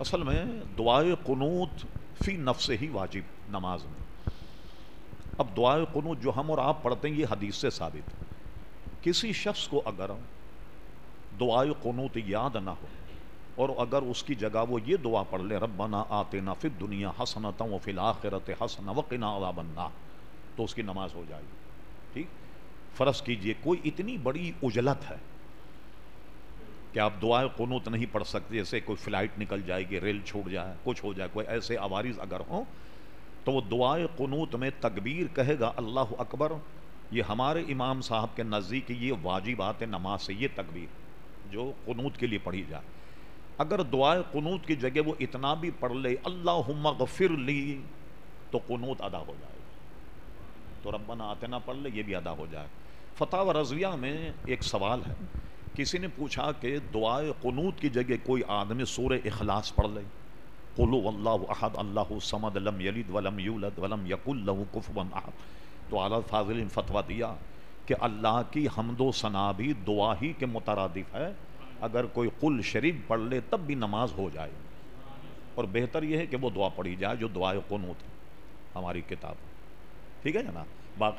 اصل میں دعائے قنوت فی نفس ہی واجب نماز میں۔ اب دعائے قنوت جو ہم اور آپ پڑھتے ہیں، یہ حدیث سے ثابت ہے۔ کسی شخص کو اگر دعائے قنوت یاد نہ ہو اور اگر اس کی جگہ وہ یہ دعا پڑھ لے، ربنا آتنا فی الدنیا حسنتا و فی الاخرت حسنا وقنا عذاب النار، تو اس کی نماز ہو جائے گی۔ ٹھیک؟ فرض کیجیے، کوئی اتنی بڑی اجلت ہے کہ آپ دعائے قنوت نہیں پڑھ سکتے، جیسے کوئی فلائٹ نکل جائے گی ریل چھوٹ جائے، کچھ ہو جائے، کوئی ایسے عوارض اگر ہوں، تو وہ دعائے قنوت میں تکبیر کہے گا، اللہ اکبر، یہ ہمارے امام صاحب کے نزدیک یہ واجبات نماز سے یہ تکبیر جو قنوت کے لیے پڑھی جائے۔ اگر دعائے قنوت کی جگہ وہ اتنا بھی پڑھ لے اللہ غفر لی، تو قنوت ادا ہو جائے۔ تو ربنا آتنا پڑھ لے، یہ بھی ادا ہو جائے۔ فتح و رضویہ میں ایک سوال ہے۔ کسی نے پوچھا کہ دعائے قنوت کی جگہ کوئی آدمی سور اخلاص پڑھ لے؟ قلو اللہ احد، اللہ سمد لم یلد ولم یولد ولم یق اللہ کفون احد۔ تو اعلیٰ فاضل نے فتویٰ دیا کہ اللہ کی حمد و ثنا بھی دعا ہی کے مترادف ہے۔ اگر کوئی قل شریف پڑھ لے تب بھی نماز ہو جائے۔ اور بہتر یہ ہے کہ وہ دعا پڑھی جائے جو دعائے قنوت ہے، ہماری کتاب۔ ٹھیک ہے جناب؟